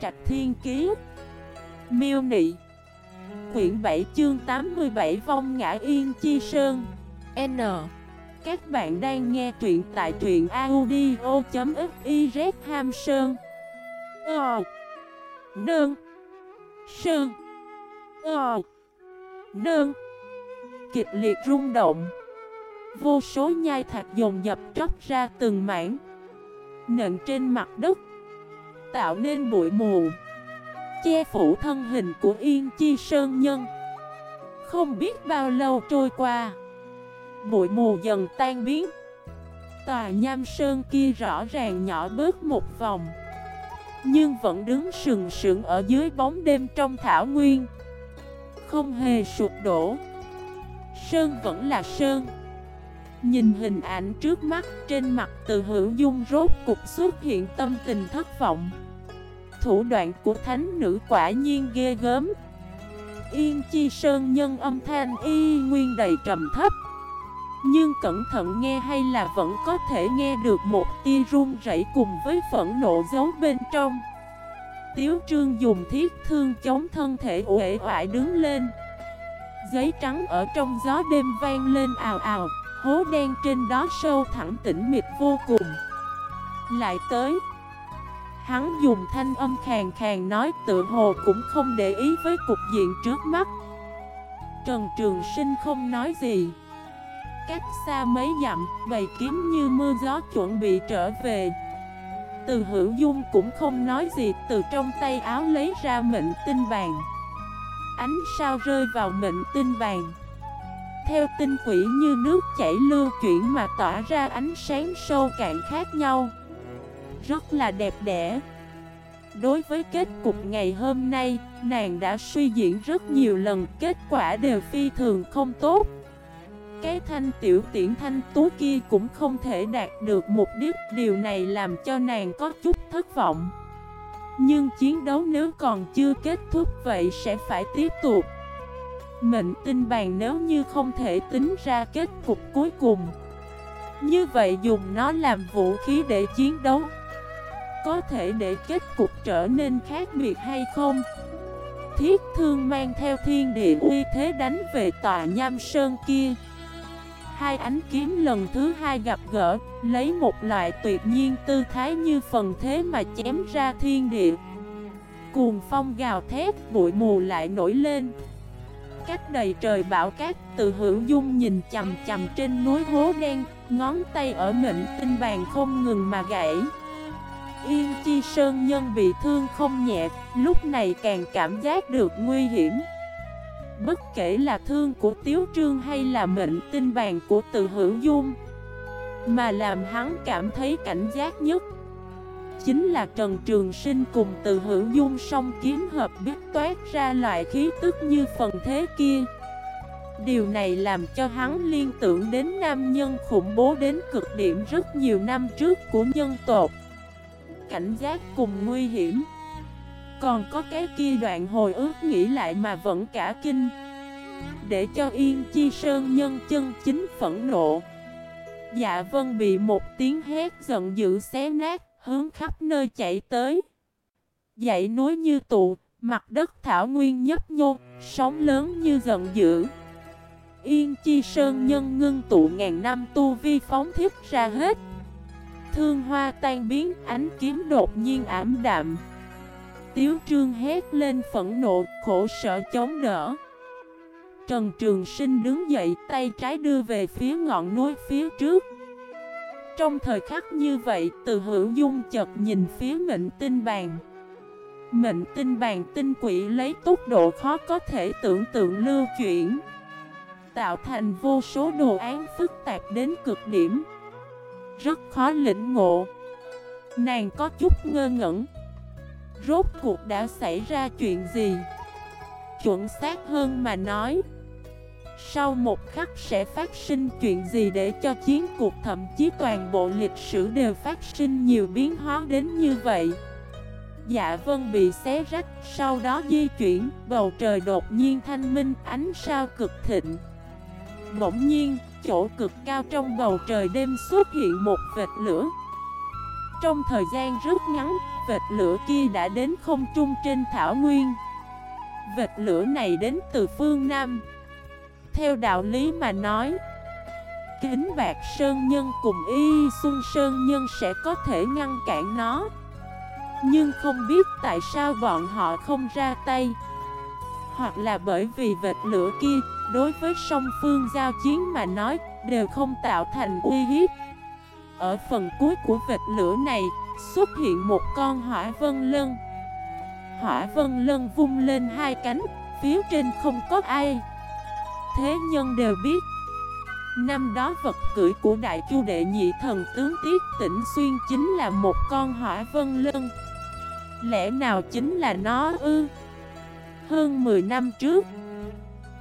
Trạch Thiên Kiế Miêu Nị. Quyển 7 chương 87 Vong Ngã Yên Chi Sơn. N. Các bạn đang nghe truyện tại truyện audio.xyz Ham Sơn. Ờ. Nương. Sơn. Ờ. Nương. Kịch liệt rung động. Vô số nhai thạch dồn dập tróc ra từng mảng. Nện trên mặt đất. Tạo nên bụi mù. Che phủ thân hình của Yên Chi Sơn Nhân. Không biết bao lâu trôi qua, Bụi mù dần tan biến. Tòa nham sơn kia rõ ràng nhỏ bớt một vòng, Nhưng vẫn đứng sừng sững ở dưới bóng đêm trong thảo nguyên. Không hề sụp đổ. Sơn vẫn là Sơn. Nhìn hình ảnh trước mắt, trên mặt từ hữu dung rốt cục xuất hiện tâm tình thất vọng. Thủ đoạn của thánh nữ quả nhiên ghê gớm. Yên chi sơn nhân âm thanh y nguyên đầy trầm thấp. Nhưng cẩn thận nghe hay là vẫn có thể nghe được một tia run rẩy cùng với phẫn nộ giấu bên trong. Tiếu trương dùng thiết thương chống thân thể uể oải đứng lên. Giấy trắng ở trong gió đêm vang lên ào ào. Hố đen trên đó sâu thẳng tĩnh mịt vô cùng. Lại tới Hắn dùng thanh âm khàn khàn nói tự hồ cũng không để ý với cục diện trước mắt. Trần Trường Sinh không nói gì. Cách xa mấy dặm, bầy kiếm như mưa gió chuẩn bị trở về. Từ hữu dung cũng không nói gì Từ trong tay áo lấy ra mệnh tinh vàng. Ánh sao rơi vào mệnh tinh vàng. Theo tinh quỷ như nước chảy lưu chuyển mà tỏa ra ánh sáng sâu cạn khác nhau Rất là đẹp đẽ Đối với kết cục ngày hôm nay, nàng đã suy diễn rất nhiều lần, kết quả đều phi thường không tốt. Cái thanh tiểu tiễn thanh tú kia cũng không thể đạt được mục đích, điều này làm cho nàng có chút thất vọng. Nhưng chiến đấu nếu còn chưa kết thúc vậy sẽ phải tiếp tục. Mệnh tinh bàn nếu như không thể tính ra kết cục cuối cùng. Như vậy dùng nó làm vũ khí để chiến đấu có thể để kết cục trở nên khác biệt hay không? Thiết thương mang theo thiên địa uy thế đánh về tòa nham sơn kia. Hai ánh kiếm lần thứ hai gặp gỡ Lấy một loại tuyệt nhiên tư thái như phần thế mà chém ra thiên địa. Cuồng phong gào thét, bụi mù lại nổi lên. Cách đầy trời bão cát từ hữu dung nhìn chầm chầm trên núi hố đen Ngón tay ở mệnh tinh bàn không ngừng mà gãy Yên Chi Sơn Nhân bị thương không nhẹ, lúc này càng cảm giác được nguy hiểm. Bất kể là thương của Tiếu Trương hay là mệnh tinh Bàn của Từ Hữu Dung, mà làm hắn cảm thấy cảnh giác nhất, chính là Trần Trường Sinh cùng Từ Hữu Dung song kiếm hợp biết toát ra loại khí tức như phần thế kia. Điều này làm cho hắn liên tưởng đến nam nhân khủng bố đến cực điểm rất nhiều năm trước của nhân tộc. Cảnh giác cùng nguy hiểm. Còn có cái kia đoạn hồi ước nghĩ lại mà vẫn cả kinh. Để cho Yên Chi Sơn nhân chân chính phẫn nộ. Dạ vân bị một tiếng hét giận dữ xé nát. Hướng khắp nơi chạy tới. Dãy núi như tụ Mặt đất thảo nguyên nhấp nhô Sóng lớn như giận dữ. Yên Chi Sơn nhân ngưng tụ ngàn năm tu vi phóng thiết ra hết. Thương hoa tan biến, ánh kiếm đột nhiên ảm đạm. Tiếu trương hét lên phẫn nộ, khổ sở chống đỡ. Trần Trường Sinh đứng dậy, tay trái đưa về phía ngọn núi phía trước. Trong thời khắc như vậy, từ hữu dung chợt nhìn phía mệnh tinh bàn. Mệnh tinh bàn tinh quỷ lấy tốc độ khó có thể tưởng tượng lưu chuyển Tạo thành vô số đồ án phức tạp đến cực điểm. Rất khó lĩnh ngộ. Nàng có chút ngơ ngẩn. Rốt cuộc đã xảy ra chuyện gì? Chuẩn xác hơn mà nói sau một khắc sẽ phát sinh chuyện gì để cho chiến cuộc thậm chí toàn bộ lịch sử đều phát sinh nhiều biến hóa đến như vậy? Dạ vân bị xé rách, sau đó di chuyển, bầu trời đột nhiên thanh minh, ánh sao cực thịnh. Bỗng nhiên, chỗ cực cao trong bầu trời đêm xuất hiện một vệt lửa. Trong thời gian rất ngắn, vệt lửa kia đã đến không trung trên thảo nguyên. Vệt lửa này đến từ phương Nam. Theo đạo lý mà nói. Kính Bạc Sơn Nhân cùng Y Xuân Sơn Nhân sẽ có thể ngăn cản nó. Nhưng không biết tại sao bọn họ không ra tay. Hoặc là bởi vì vệt lửa kia, Đối với song phương giao chiến mà nói, Đều không tạo thành uy hiếp. Ở phần cuối của vệt lửa này, Xuất hiện một con hỏa vân lân. Hỏa vân lân vung lên hai cánh, Phía trên không có ai. Thế nhân đều biết Năm đó vật cưỡi của đại chu đệ nhị thần tướng Tiết Tĩnh Xuyên chính là một con hỏa vân lân Lẽ nào chính là nó ư? Hơn 10 năm trước,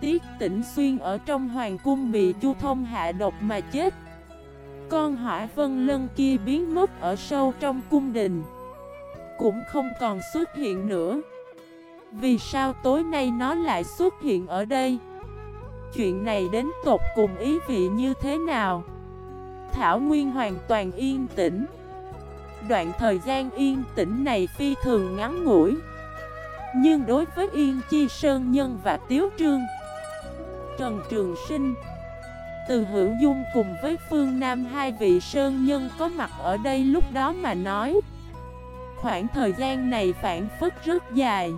Tiết Tĩnh Xuyên ở trong hoàng cung bị chu thông hạ độc mà chết Con hỏa vân lân kia biến mất ở sâu trong cung đình, Cũng không còn xuất hiện nữa Vì sao tối nay nó lại xuất hiện ở đây? Chuyện này đến tột cùng ý vị như thế nào? Thảo Nguyên hoàn toàn yên tĩnh. Đoạn thời gian yên tĩnh này phi thường ngắn ngủi. Nhưng đối với Yên Chi Sơn Nhân và Tiếu Trương, Trần Trường Sinh, Từ Hữu Dung cùng với Phương Nam hai vị Sơn Nhân có mặt ở đây lúc đó mà nói, Khoảng thời gian này phản phất rất dài.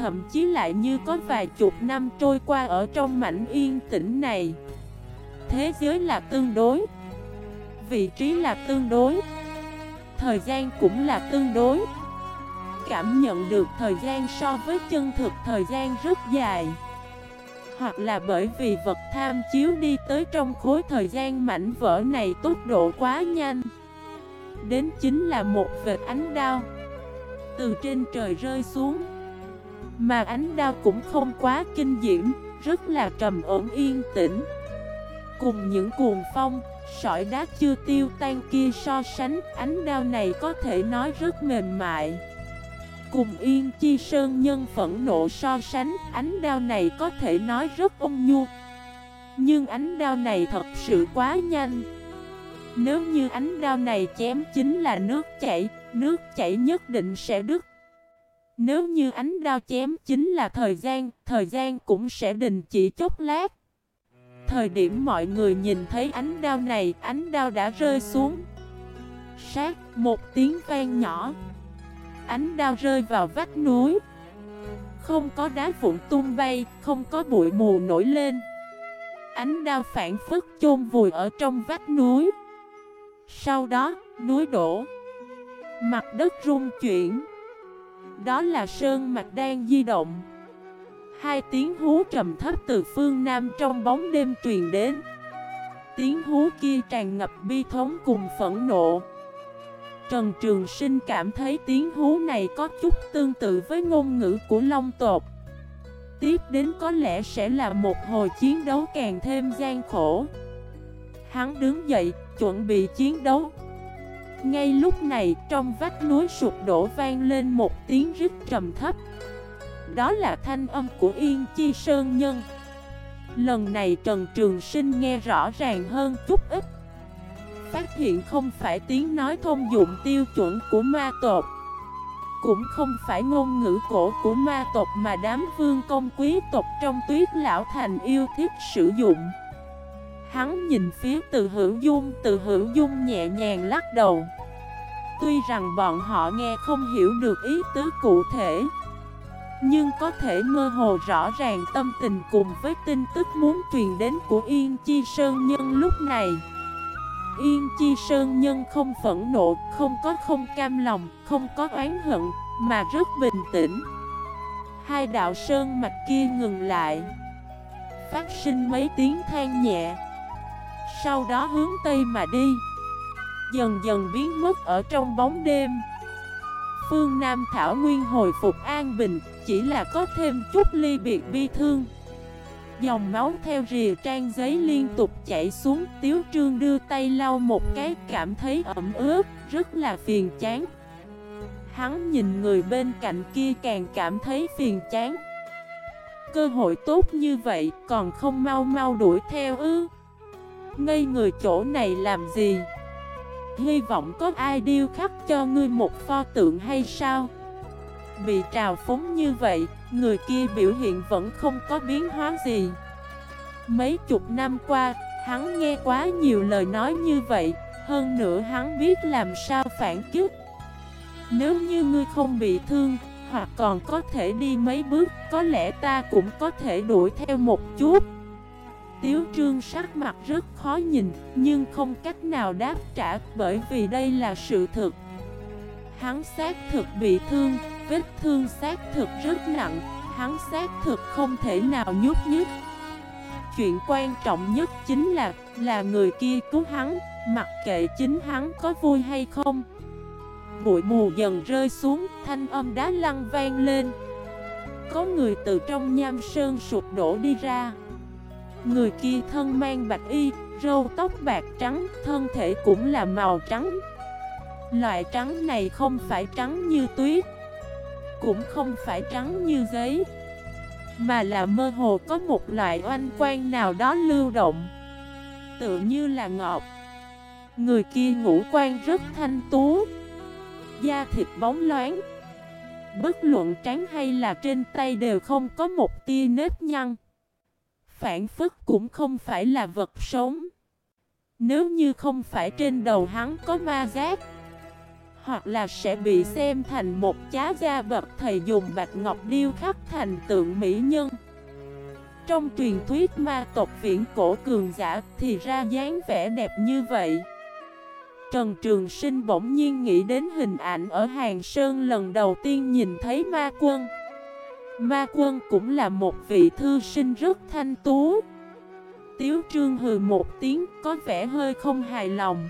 Thậm chí lại như có vài chục năm trôi qua ở trong mảnh yên tĩnh này. Thế giới là tương đối. Vị trí là tương đối. Thời gian cũng là tương đối. Cảm nhận được thời gian so với chân thực thời gian rất dài. Hoặc là bởi vì vật tham chiếu đi tới trong khối thời gian mảnh vỡ này tốc độ quá nhanh. Đến chính là một vệt ánh đao. Từ trên trời rơi xuống. Mà ánh đao cũng không quá kinh diễm, Rất là trầm ổn yên tĩnh. Cùng những cuồng phong, Sỏi đá chưa tiêu tan kia so sánh, Ánh đao này có thể nói rất mềm mại. Cùng yên chi sơn nhân phẫn nộ so sánh, Ánh đao này có thể nói rất ôn nhu. Nhưng ánh đao này thật sự quá nhanh. Nếu như ánh đao này chém chính là nước chảy Nước chảy nhất định sẽ đứt nếu như ánh đao chém chính là thời gian Thời gian cũng sẽ đình chỉ chốc lát Thời điểm mọi người nhìn thấy ánh đao này, ánh đao đã rơi xuống. Sát, một tiếng vang nhỏ. Ánh đao rơi vào vách núi. Không có đá vụn tung bay, không có bụi mù nổi lên. Ánh đao phản phức chôn vùi ở trong vách núi. Sau đó, núi đổ. Mặt đất rung chuyển. Đó là sơn mạch đang di động. Hai tiếng hú trầm thấp từ phương Nam trong bóng đêm truyền đến. Tiếng hú kia tràn ngập bi thống cùng phẫn nộ. Trần Trường Sinh cảm thấy tiếng hú này có chút tương tự với ngôn ngữ của Long tộc. Tiếp đến có lẽ sẽ là một hồi chiến đấu càng thêm gian khổ. Hắn đứng dậy, chuẩn bị chiến đấu. Ngay lúc này, trong vách núi sụp đổ vang lên một tiếng rít trầm thấp. Đó là thanh âm của Yên Chi Sơn Nhân. Lần này Trần Trường Sinh nghe rõ ràng hơn chút ít. Phát hiện không phải tiếng nói thông dụng tiêu chuẩn của ma tộc Cũng không phải ngôn ngữ cổ của ma tộc mà đám vương công quý tộc trong tuyết lão thành yêu thích sử dụng. Hắn nhìn phía từ hữu dung, từ hữu dung nhẹ nhàng lắc đầu. Tuy rằng bọn họ nghe không hiểu được ý tứ cụ thể nhưng có thể mơ hồ rõ ràng tâm tình cùng với tin tức muốn truyền đến của Yên Chi Sơn Nhân lúc này. Yên Chi Sơn Nhân không phẫn nộ, không có không cam lòng, không có oán hận, mà rất bình tĩnh. Hai đạo sơn mạch kia ngừng lại. Phát sinh mấy tiếng than nhẹ. Sau đó hướng Tây mà đi. Dần dần biến mất ở trong bóng đêm. Phương Nam Thảo Nguyên hồi phục an bình, Chỉ là có thêm chút ly biệt bi thương. Dòng máu theo rìa trang giấy liên tục chảy xuống, Tiếu trương đưa tay lau một cái, cảm thấy ẩm ướt, Rất là phiền chán. Hắn nhìn người bên cạnh kia càng cảm thấy phiền chán. Cơ hội tốt như vậy, còn không mau mau đuổi theo ư? Ngây người chỗ này làm gì? Hy vọng có ai điêu khắc cho ngươi một pho tượng hay sao? Bị trào phúng như vậy, Người kia biểu hiện vẫn không có biến hóa gì. Mấy chục năm qua, Hắn nghe quá nhiều lời nói như vậy, Hơn nữa hắn biết làm sao phản kích. Nếu như ngươi không bị thương, Hoặc còn có thể đi mấy bước, Có lẽ ta cũng có thể đuổi theo một chút. Tiếu trương sắc mặt rất khó nhìn, Nhưng không cách nào đáp trả Bởi vì đây là sự thực. Hắn xác thực bị thương, Vết thương xác thực rất nặng, Hắn xác thực không thể nào nhúc nhích. Chuyện quan trọng nhất chính là Là người kia cứu hắn, Mặc kệ chính hắn có vui hay không. Bụi mù dần rơi xuống, Thanh âm đá lăn vang lên. Có người từ trong nham sơn sụp đổ đi ra. Người kia thân mang bạch y, râu tóc bạc trắng, thân thể cũng là màu trắng. Loại trắng này không phải trắng như tuyết Cũng không phải trắng như giấy Mà là mơ hồ có một loại oanh quang nào đó lưu động Tự như là ngọt Người kia ngũ quan rất thanh tú Da thịt bóng loáng. Bất luận trắng hay là trên tay đều không có một tia nếp nhăn phản phức cũng không phải là vật sống. Nếu như không phải trên đầu hắn có ma giác, Hoặc là sẽ bị xem thành một chá gia vật thầy dùng bạch ngọc điêu khắc thành tượng mỹ nhân. Trong truyền thuyết ma tộc viễn cổ cường giả thì ra dáng vẻ đẹp như vậy. Trần Trường Sinh bỗng nhiên nghĩ đến hình ảnh ở Hàng Sơn lần đầu tiên nhìn thấy ma quân. Ma quân cũng là một vị thư sinh rất thanh tú. Tiếu trương hừ một tiếng, có vẻ hơi không hài lòng.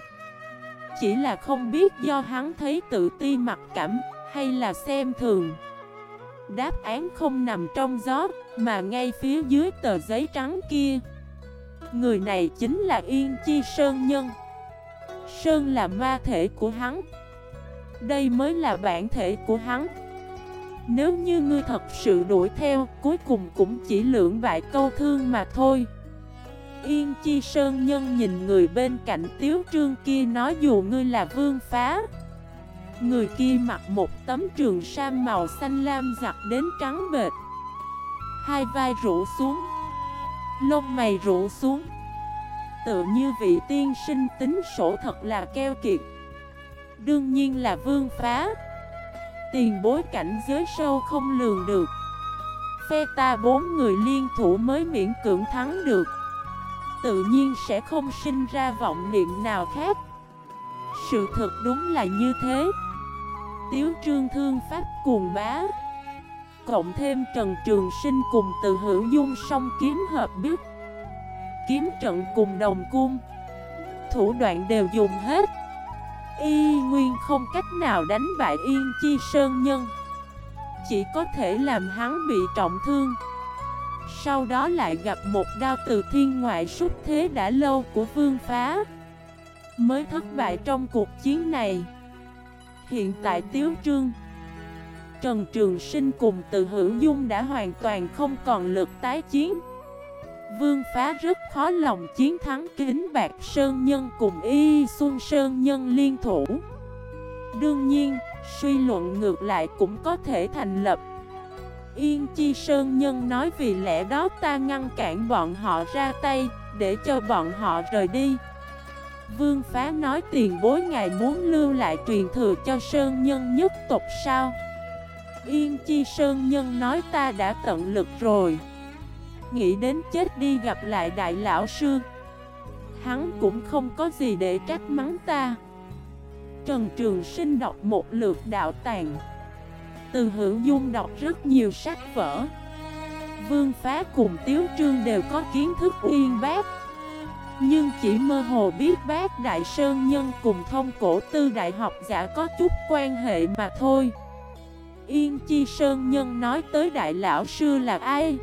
Chỉ là không biết do hắn thấy tự ti mặc cảm, hay là xem thường. Đáp án không nằm trong gió, mà ngay phía dưới tờ giấy trắng kia. Người này chính là Yên Chi Sơn Nhân. Sơn là ma thể của hắn. Đây mới là bản thể của hắn nếu như ngươi thật sự đuổi theo, cuối cùng cũng chỉ lưỡng bại câu thương mà thôi. Yên Chi Sơn Nhân nhìn người bên cạnh Tiếu Trương kia nói dù ngươi là vương phá. Người kia mặc một tấm trường sam màu xanh lam giặt đến trắng bệt. Hai vai rũ xuống. Lông mày rũ xuống. Tự như vị tiên sinh tính sổ thật là keo kiệt. Đương nhiên là vương phá. Tiền bối cảnh giới sâu không lường được. Phe ta bốn người liên thủ mới miễn cưỡng thắng được. Tự nhiên sẽ không sinh ra vọng niệm nào khác. Sự thật đúng là như thế. Tiếu trương thương pháp cuồng bá. Cộng thêm Trần Trường Sinh cùng từ hữu dung song kiếm hợp biết Kiếm trận cùng đồng cung. Thủ đoạn đều dùng hết. Y Nguyên không cách nào đánh bại Yên Chi Sơn Nhân. Chỉ có thể làm hắn bị trọng thương. Sau đó lại gặp một đao từ thiên ngoại xuất thế đã lâu của Vương Phá. Mới thất bại trong cuộc chiến này. Hiện tại Tiếu Trương, Trần Trường Sinh cùng từ hữu dung đã hoàn toàn không còn lực tái chiến. Vương phá rất khó lòng chiến thắng kính bạc Sơn Nhân cùng Y Xuân Sơn Nhân liên thủ. Đương nhiên, suy luận ngược lại cũng có thể thành lập. Yên Chi Sơn Nhân nói vì lẽ đó ta ngăn cản bọn họ ra tay Để cho bọn họ rời đi. Vương Phá nói tiền bối ngài muốn lưu lại truyền thừa cho Sơn Nhân nhất tộc sao? Yên Chi Sơn Nhân nói ta đã tận lực rồi. Nghĩ đến chết đi gặp lại đại lão sư. Hắn cũng không có gì để trách mắng ta. Trần Trường Sinh đọc một lượt đạo tàng. Từ hữu dung đọc rất nhiều sách vở. Vương Phá cùng Tiếu Trương đều có kiến thức uyên bác. Nhưng chỉ mơ hồ biết bác Đại Sơn Nhân cùng thông cổ tư đại học giả có chút quan hệ mà thôi. Yên Chi Sơn Nhân nói tới đại lão sư là ai?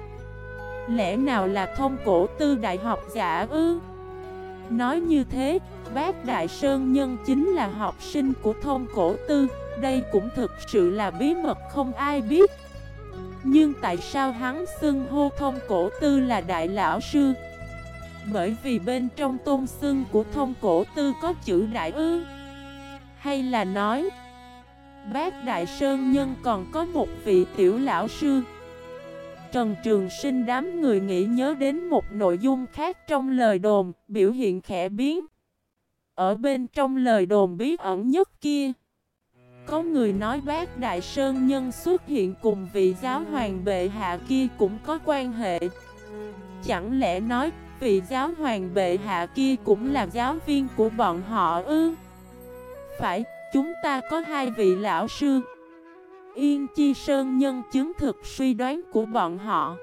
Lẽ nào là thông cổ tư đại học giả ư? Nói như thế, bác Đại Sơn Nhân chính là học sinh của thông cổ tư Đây cũng thực sự là bí mật không ai biết Nhưng tại sao hắn xưng hô thông cổ tư là đại lão sư? Bởi vì bên trong tôn xưng của thông cổ tư có chữ đại ư Hay là nói Bác Đại Sơn Nhân còn có một vị tiểu lão sư Trần Trường Sinh đám người nghĩ nhớ đến một nội dung khác trong lời đồn, biểu hiện khẽ biến. Ở bên trong lời đồn bí ẩn nhất kia, có người nói bác Đại Sơn Nhân xuất hiện cùng vị giáo hoàng bệ hạ kia cũng có quan hệ. Chẳng lẽ nói vị giáo hoàng bệ hạ kia cũng là giáo viên của bọn họ ư? Phải, chúng ta có hai vị lão sư. Yên Chi Sơn nhân chứng thực suy đoán của bọn họ.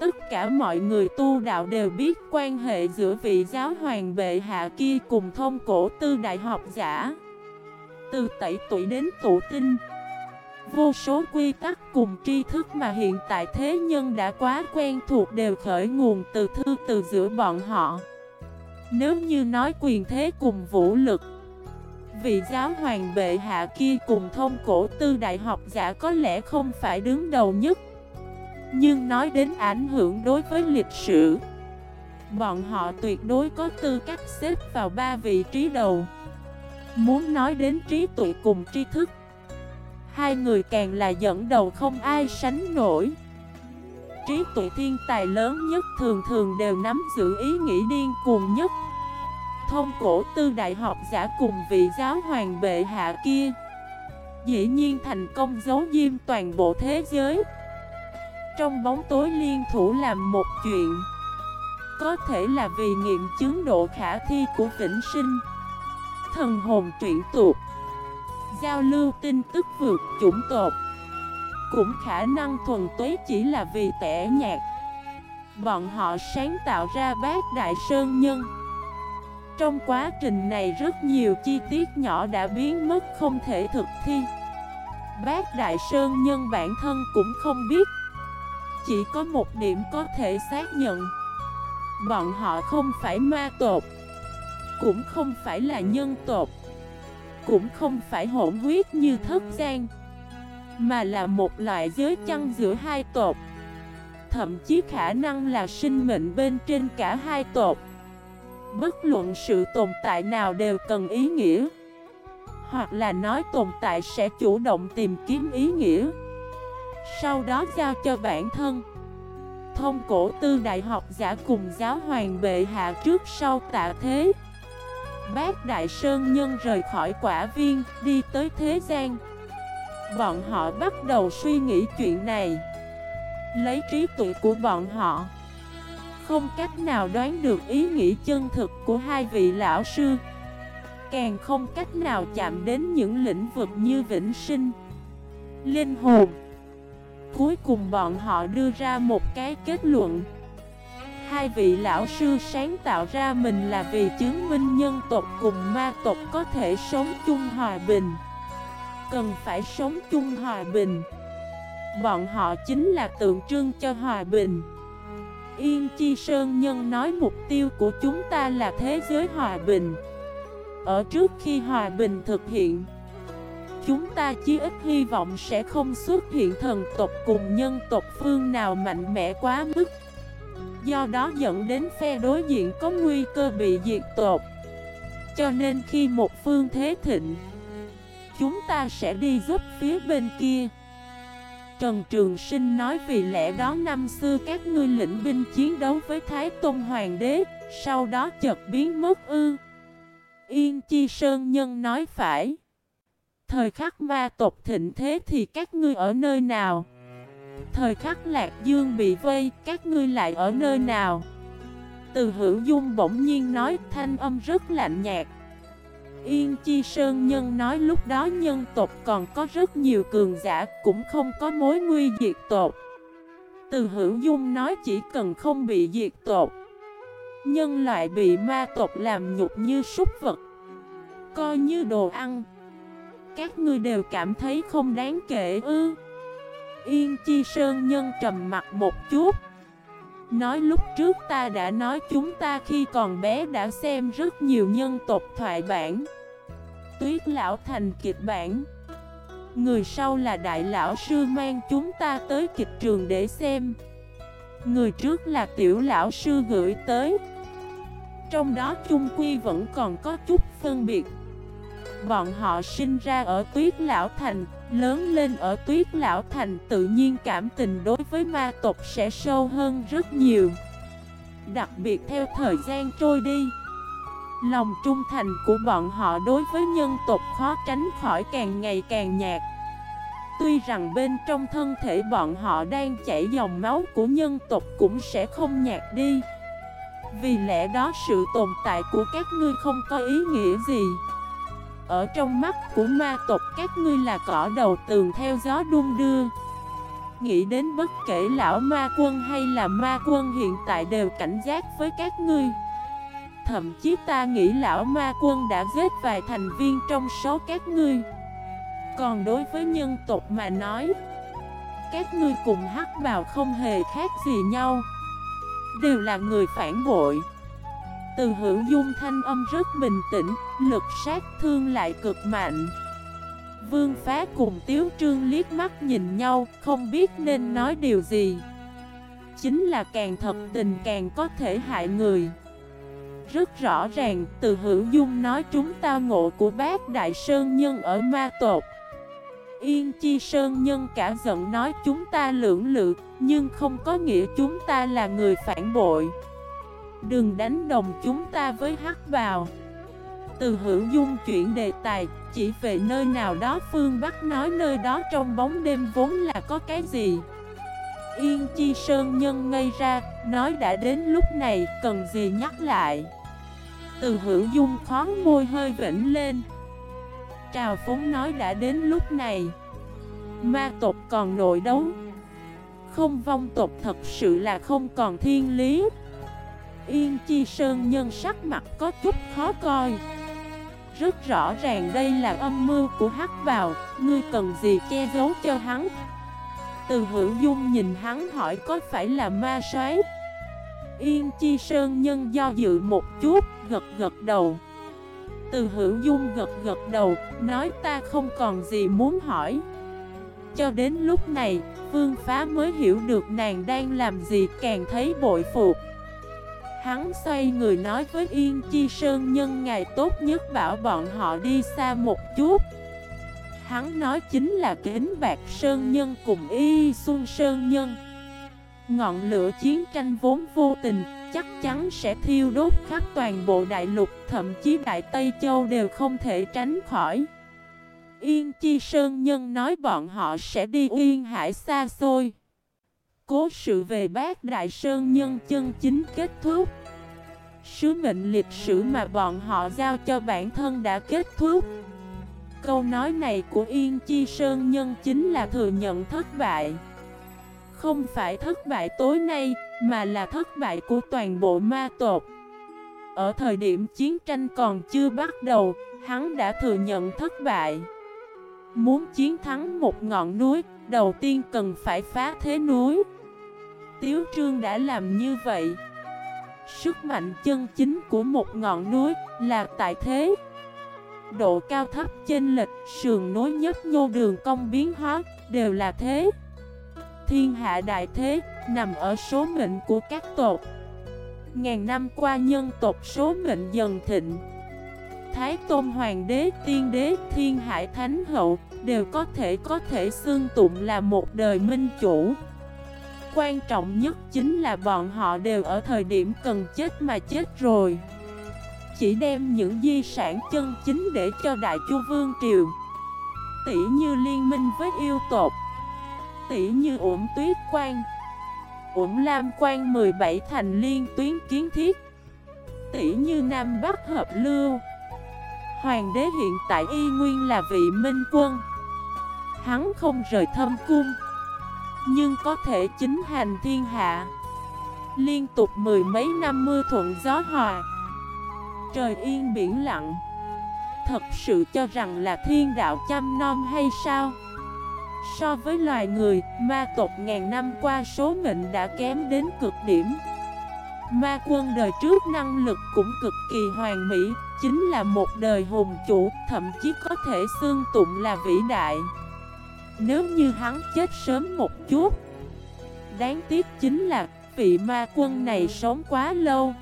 Tất cả mọi người tu đạo đều biết quan hệ giữa vị giáo hoàng bệ hạ kia cùng thông cổ tư đại học giả. Từ tẩy tuổi đến tụ tinh. Vô số quy tắc cùng tri thức mà hiện tại thế nhân đã quá quen thuộc đều khởi nguồn từ thư từ giữa bọn họ. Nếu như nói quyền thế cùng vũ lực Vị giáo hoàng bệ hạ kia cùng thông cổ tư đại học giả có lẽ không phải đứng đầu nhất. Nhưng nói đến ảnh hưởng đối với lịch sử, Bọn họ tuyệt đối có tư cách xếp vào ba vị trí đầu. Muốn nói đến trí tuệ cùng tri thức, Hai người càng là dẫn đầu không ai sánh nổi. Trí tuệ thiên tài lớn nhất thường thường đều nắm giữ ý nghĩ điên cuồng nhất thông cổ tư đại học giả cùng vị giáo hoàng bệ hạ kia. Dĩ nhiên thành công giấu diêm toàn bộ thế giới. Trong bóng tối liên thủ làm một chuyện. Có thể là vì nghiệm chứng độ khả thi của vĩnh sinh. Thần hồn truyện tuột Giao lưu tin tức vượt chủng tột. Cũng khả năng thuần tuế chỉ là vì tẻ nhạt. Bọn họ sáng tạo ra bát đại sơn nhân trong quá trình này rất nhiều chi tiết nhỏ đã biến mất không thể thực thi. Bác Đại Sơn Nhân bản thân cũng không biết. Chỉ có một điểm có thể xác nhận. Bọn họ không phải ma tột Cũng không phải là nhân tột Cũng không phải hỗn huyết như thất gian Mà là một loại giới chăn giữa hai tột Thậm chí khả năng là sinh mệnh bên trên cả hai tột Bất luận sự tồn tại nào đều cần ý nghĩa. Hoặc là nói tồn tại sẽ chủ động tìm kiếm ý nghĩa. Sau đó giao cho bản thân. Thông cổ tư đại học giả cùng giáo hoàng bệ hạ trước sau tạ thế. Bác Đại Sơn Nhân rời khỏi quả viên, đi tới thế gian. Bọn họ bắt đầu suy nghĩ chuyện này. Lấy trí tuệ của bọn họ không cách nào đoán được ý nghĩ chân thực của hai vị lão sư. Càng không cách nào chạm đến những lĩnh vực như vĩnh sinh, Linh hồn. Cuối cùng bọn họ đưa ra một cái kết luận. Hai vị lão sư sáng tạo ra mình là vì chứng minh nhân tộc cùng ma tộc có thể sống chung hòa bình. Cần phải sống chung hòa bình. Bọn họ chính là tượng trưng cho hòa bình. Yên Chi Sơn Nhân nói mục tiêu của chúng ta là thế giới hòa bình. Ở trước khi hòa bình thực hiện, Chúng ta chỉ ít hy vọng sẽ không xuất hiện thần tộc cùng nhân tộc phương nào mạnh mẽ quá mức. Do đó dẫn đến phe đối diện có nguy cơ bị diệt tộc. Cho nên khi một phương thế thịnh, Chúng ta sẽ đi giúp phía bên kia. Trần Trường Sinh nói vì lẽ đó năm xưa các ngươi lĩnh binh chiến đấu với Thái Tôn Hoàng đế, sau đó chợt biến mất ư. Yên Chi Sơn Nhân nói phải. Thời khắc ma tộc thịnh thế thì các ngươi ở nơi nào? Thời khắc Lạc Dương bị vây, các ngươi lại ở nơi nào? Từ hữu dung bỗng nhiên nói thanh âm rất lạnh nhạt. Yên Chi Sơn Nhân nói lúc đó nhân tộc còn có rất nhiều cường giả, cũng không có mối nguy diệt tộc. Từ hữu dung nói chỉ cần không bị diệt tộc. Nhân loại bị ma tộc làm nhục như súc vật. Coi như đồ ăn. Các ngươi đều cảm thấy không đáng kể ư. Yên Chi Sơn Nhân trầm mặt một chút. Nói lúc trước ta đã nói chúng ta khi còn bé đã xem rất nhiều nhân tộc thoại bản. Tuyết lão thành kịch bản. Người sau là đại lão sư mang chúng ta tới kịch trường để xem. Người trước là tiểu lão sư gửi tới. Trong đó chung quy vẫn còn có chút phân biệt. Bọn họ sinh ra ở Tuyết Lão Thành, lớn lên ở Tuyết Lão Thành tự nhiên cảm tình đối với ma tộc sẽ sâu hơn rất nhiều. Đặc biệt theo thời gian trôi đi, lòng trung thành của bọn họ đối với nhân tộc khó tránh khỏi càng ngày càng nhạt. Tuy rằng bên trong thân thể bọn họ đang chảy dòng máu của nhân tộc cũng sẽ không nhạt đi Vì lẽ đó sự tồn tại của các ngươi không có ý nghĩa gì ở trong mắt của ma tộc, các ngươi là cỏ đầu tường theo gió đung đưa. Nghĩ đến bất kể lão ma quân hay là ma quân hiện tại đều cảnh giác với các ngươi. Thậm chí ta nghĩ lão ma quân đã giết vài thành viên trong số các ngươi. Còn đối với nhân tộc mà nói, Các ngươi cùng hắc bào không hề khác gì nhau. Đều là người phản bội. Từ hữu dung thanh âm rất bình tĩnh Lực sát thương lại cực mạnh. Vương phá cùng Tiếu Trương liếc mắt nhìn nhau Không biết nên nói điều gì. Chính là càng thật tình càng có thể hại người. Rất rõ ràng từ hữu dung nói chúng ta ngộ của bác Đại Sơn Nhân ở Ma Tột Yên Chi Sơn Nhân cả giận nói chúng ta lưỡng lự, nhưng không có nghĩa chúng ta là người phản bội. Đừng đánh đồng chúng ta với hắc vào. Từ hữu dung chuyển đề tài, chỉ về nơi nào đó phương Bắc nói nơi đó trong bóng đêm vốn là có cái gì. Yên Chi Sơn Nhân ngây ra, nói đã đến lúc này, cần gì nhắc lại. Từ hữu dung khó môi hơi vĩnh lên. Trào phúng nói đã đến lúc này Ma tộc còn nội đấu Không vong tộc thật sự là không còn thiên lý Yên Chi Sơn nhân sắc mặt có chút khó coi Rất rõ ràng đây là âm mưu của hắc vào Ngươi cần gì che giấu cho hắn Từ hữu dung nhìn hắn hỏi có phải là ma xoáy Yên Chi Sơn nhân do dự một chút Gật gật đầu từ hữu dung gật gật đầu, nói ta không còn gì muốn hỏi. Cho đến lúc này, Vương Phá mới hiểu được nàng đang làm gì càng thấy bội phục. Hắn xoay người nói với Yên Chi Sơn nhân ngày tốt nhất bảo bọn họ đi xa một chút. Hắn nói chính là kính bạc Sơn nhân cùng Y Xuân Sơn nhân. Ngọn lửa chiến tranh vốn vô tình, chắc chắn sẽ thiêu đốt khắp toàn bộ đại lục, thậm chí Đại Tây Châu đều không thể tránh khỏi. Yên Chi Sơn Nhân nói bọn họ sẽ đi Uyên Hải xa xôi. Cố sự về bác Đại Sơn Nhân chân chính kết thúc. Sứ mệnh lịch sử mà bọn họ giao cho bản thân đã kết thúc. Câu nói này của Yên Chi Sơn Nhân chính là thừa nhận thất bại. Không phải thất bại tối nay, mà là thất bại của toàn bộ ma tộc. Ở thời điểm chiến tranh còn chưa bắt đầu, hắn đã thừa nhận thất bại. Muốn chiến thắng một ngọn núi, đầu tiên cần phải phá thế núi. Tiếu Trương đã làm như vậy. Sức mạnh chân chính của một ngọn núi là tại thế. Độ cao thấp chênh lệch, sườn núi nhất nhô đường cong biến hóa, đều là thế. Thiên hạ đại thế, nằm ở số mệnh của các tộc. Ngàn năm qua nhân tộc số mệnh dần thịnh Thái Tôn Hoàng đế, Tiên đế, Thiên Hải Thánh Hậu Đều có thể có thể xương tụng là một đời minh chủ. Quan trọng nhất chính là bọn họ đều ở thời điểm cần chết mà chết rồi. Chỉ đem những di sản chân chính để cho Đại Chu Vương Triều. Tỷ như liên minh với yêu tộc. Tỷ như ổn tuyết quan. Ổn lam quan 17 thành liên tuyến kiến thiết. Tỷ như Nam Bắc hợp lưu. Hoàng đế hiện tại y nguyên là vị minh quân. Hắn không rời thâm cung Nhưng có thể chính hành thiên hạ. Liên tục mười mấy năm mưa thuận gió hòa Trời yên biển lặng. Thật sự cho rằng là thiên đạo chăm non hay sao? So với loài người, ma tộc ngàn năm qua số mệnh đã kém đến cực điểm. Ma quân đời trước năng lực cũng cực kỳ hoàn mỹ Chính là một đời hùng chủ, thậm chí có thể xương tụng là vĩ đại. Nếu như hắn chết sớm một chút Đáng tiếc chính là vị ma quân này sống quá lâu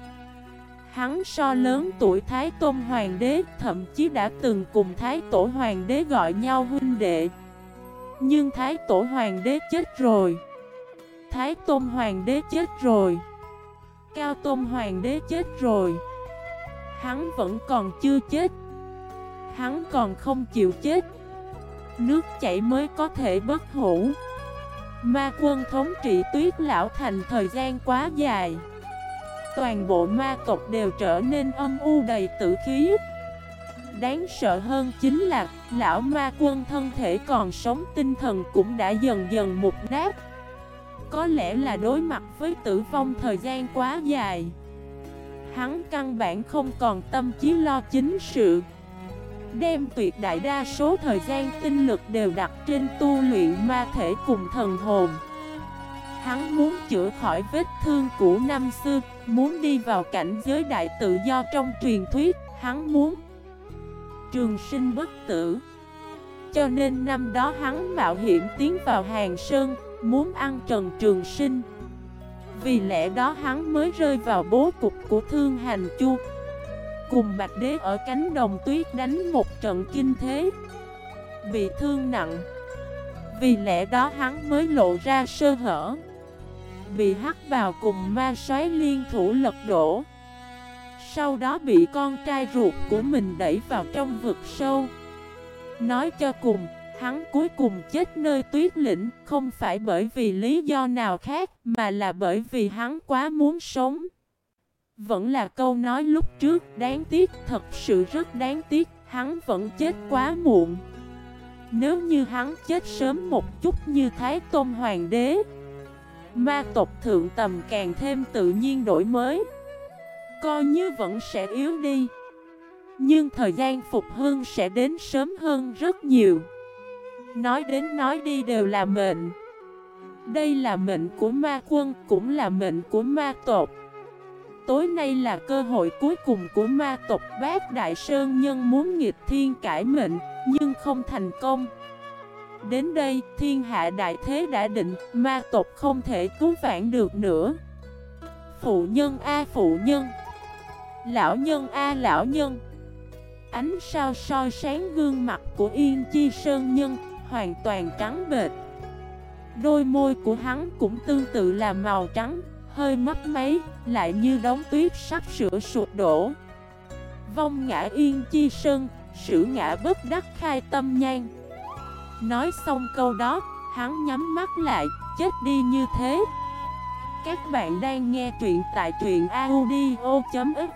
Hắn so lớn tuổi Thái Tôn Hoàng đế, thậm chí đã từng cùng Thái Tổ Hoàng đế gọi nhau huynh đệ. Nhưng Thái Tổ Hoàng đế chết rồi. Thái Tôn Hoàng đế chết rồi. Cao Tôn Hoàng đế chết rồi. Hắn vẫn còn chưa chết. Hắn còn không chịu chết. Nước chảy mới có thể bất hủ. Ma quân thống trị tuyết lão thành thời gian quá dài. Toàn bộ ma tộc đều trở nên âm u đầy tử khí. Đáng sợ hơn chính là Lão ma quân thân thể còn sống, tinh thần cũng đã dần dần mục nát. Có lẽ là đối mặt với tử vong thời gian quá dài. Hắn căn bản không còn tâm trí lo chính sự. Đem tuyệt đại đa số thời gian tinh lực đều đặt trên tu luyện ma thể cùng thần hồn. Hắn muốn chữa khỏi vết thương cũ năm xưa, Muốn đi vào cảnh giới đại tự do trong truyền thuyết, Hắn muốn. Trường sinh bất tử. Cho nên năm đó hắn mạo hiểm tiến vào hàng sơn, Muốn ăn trần trường sinh. Vì lẽ đó hắn mới rơi vào bố cục của thương hành chu Cùng Bạch Đế ở cánh đồng tuyết đánh một trận kinh thế. Bị thương nặng. Vì lẽ đó hắn mới lộ ra sơ hở. Bị hắc vào cùng ma xoáy liên thủ lật đổ. Sau đó bị con trai ruột của mình đẩy vào trong vực sâu. Nói cho cùng, hắn cuối cùng chết nơi tuyết lĩnh Không phải bởi vì lý do nào khác Mà là bởi vì hắn quá muốn sống vẫn là câu nói lúc trước Đáng tiếc, thật sự rất đáng tiếc Hắn vẫn chết quá muộn. Nếu như hắn chết sớm một chút như Thái Tôn Hoàng đế Ma tộc thượng tầm càng thêm tự nhiên đổi mới. Coi như vẫn sẽ yếu đi Nhưng thời gian phục hưng sẽ đến sớm hơn rất nhiều. Nói đến nói đi đều là mệnh. Đây là mệnh của ma quân Cũng là mệnh của ma tộc tối nay là cơ hội cuối cùng của ma tộc bát Đại Sơn Nhân muốn nghịch thiên cải mệnh, nhưng không thành công. Đến đây, thiên hạ đại thế đã định, ma tộc không thể cứu vãn được nữa. Phụ nhân A phụ nhân Lão nhân A lão nhân Ánh sao soi sáng gương mặt của Yên Chi Sơn Nhân Hoàn toàn trắng bệt Đôi môi của hắn cũng tương tự là màu trắng hơi mất mấy, lại như đống tuyết sắp sửa sụp đổ. Vong ngã yên chi sơn, sử ngã bất đắc khai tâm nhan. Nói xong câu đó, hắn nhắm mắt lại, chết đi như thế. Các bạn đang nghe truyện tại truyện audio.fif